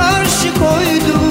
karşı koydum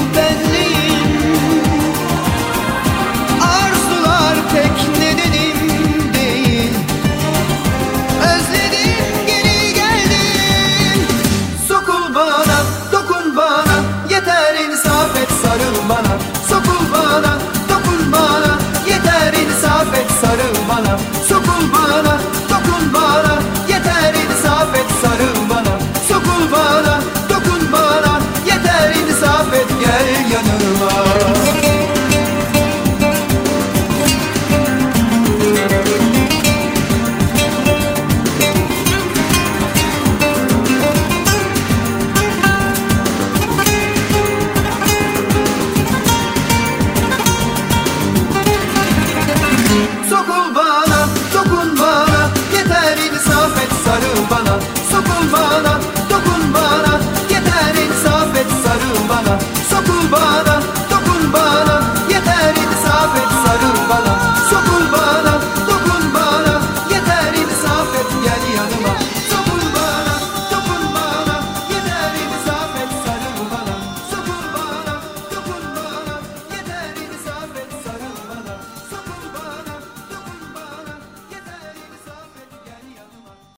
mama